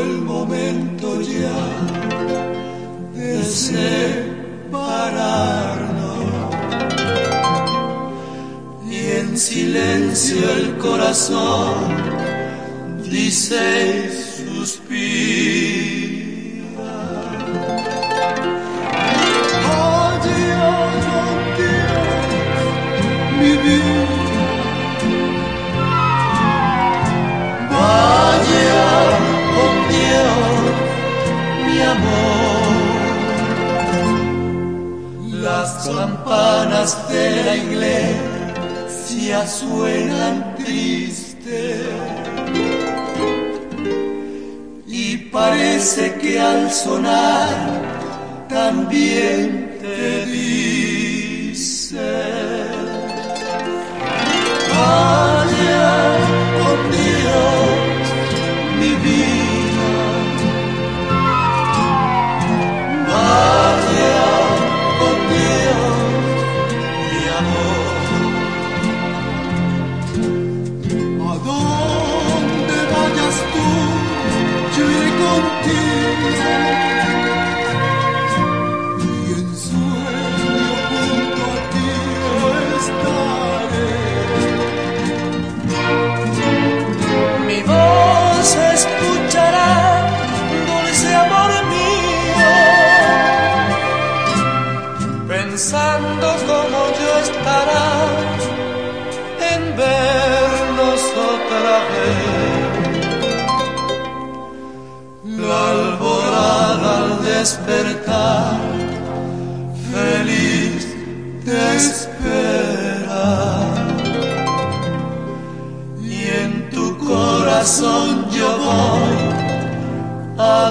el momento ya de separarnos. Y en silencio el corazón dice y Las campanas de la iglesia suenan triste. Y parece que al sonar también te dice despertar, feliz te espera y en tu corazón yo voy a